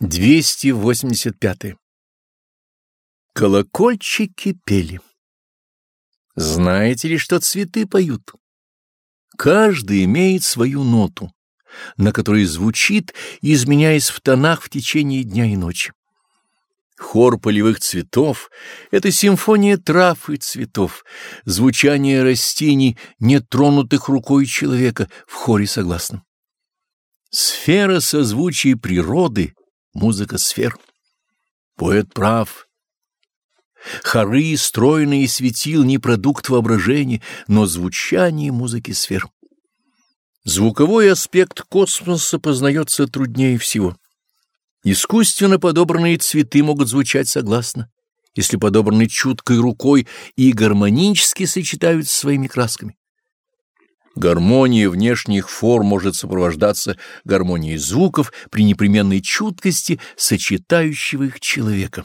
285. Колокольчики пели. Знаете ли, что цветы поют? Каждый имеет свою ноту, на которой звучит, изменяясь в тонах в течение дня и ночи. Хор полевых цветов — это симфония трав и цветов, звучание растений, не тронутых рукой человека, в хоре согласном. Сфера созвучий природы музыка сфер. Поэт прав. Хоры, стройные светил не продукт воображения, но звучание музыки сфер. Звуковой аспект космоса познается труднее всего. Искусственно подобранные цветы могут звучать согласно, если подобраны чуткой рукой и гармонически сочетаются своими красками. Гармония внешних форм может сопровождаться гармонией звуков при непременной чуткости сочетающего их человека.